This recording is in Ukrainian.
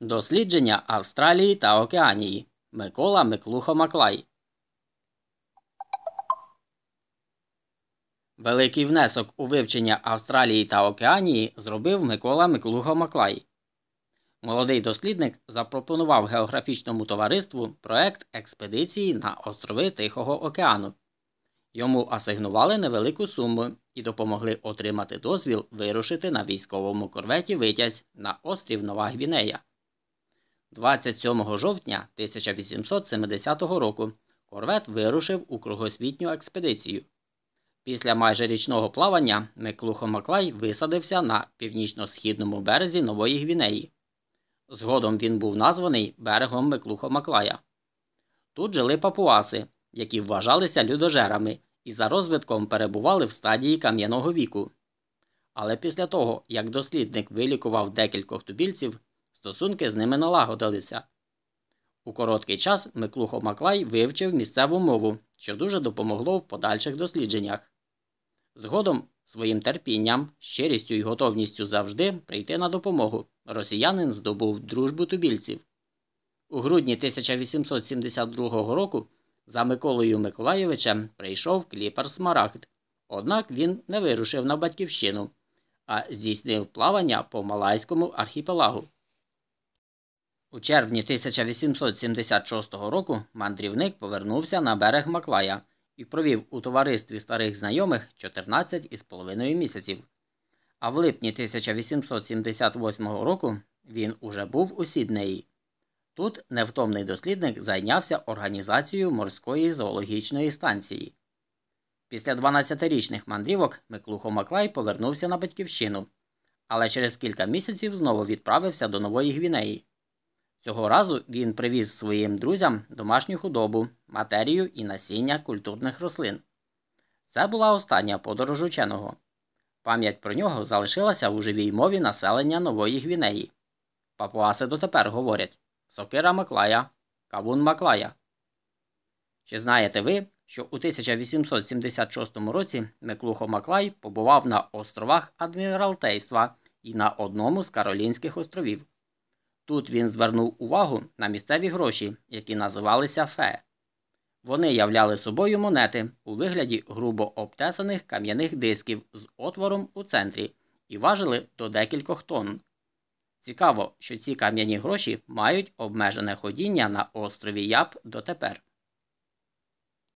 Дослідження Австралії та Океанії Микола Миклухо Маклай Великий внесок у вивчення Австралії та Океанії зробив Микола Миклухо Маклай. Молодий дослідник запропонував географічному товариству проект експедиції на острови Тихого океану. Йому асигнували невелику суму і допомогли отримати дозвіл вирушити на військовому корветі Витязь на острів Нова Гвінея. 27 жовтня 1870 року корвет вирушив у кругосвітню експедицію. Після майже річного плавання Миклухо Маклай висадився на північно-східному березі Нової Гвінеї. Згодом він був названий берегом Миклухо Маклая. Тут жили папуаси, які вважалися людожерами і за розвитком перебували в стадії кам'яного віку. Але після того, як дослідник вилікував декількох тубільців, стосунки з ними налагодилися. У короткий час Миклухо Маклай вивчив місцеву мову, що дуже допомогло в подальших дослідженнях. Згодом своїм терпінням, щирістю і готовністю завжди прийти на допомогу росіянин здобув дружбу тубільців. У грудні 1872 року за Миколою Миколайовичем прийшов кліпер Смарагд, однак він не вирушив на батьківщину, а здійснив плавання по Малайському архіпелагу. У червні 1876 року мандрівник повернувся на берег Маклая і провів у товаристві старих знайомих 14 із половиною місяців. А в липні 1878 року він уже був у Сіднеї. Тут невтомний дослідник зайнявся організацією морської зоологічної станції. Після 12-річних мандрівок Миклухо Маклай повернувся на батьківщину, але через кілька місяців знову відправився до Нової Гвінеї. Цього разу він привіз своїм друзям домашню худобу, матерію і насіння культурних рослин. Це була остання подорож ученого. Пам'ять про нього залишилася у живій мові населення Нової Гвінеї. Папуаси дотепер говорять Сокира Маклая, Кавун Маклая. Чи знаєте ви, що у 1876 році Миклухо Маклай побував на островах Адміралтейства і на одному з Каролінських островів? Тут він звернув увагу на місцеві гроші, які називалися фе. Вони являли собою монети у вигляді грубо обтесаних кам'яних дисків з отвором у центрі і важили до декількох тонн. Цікаво, що ці кам'яні гроші мають обмежене ходіння на острові Яб дотепер.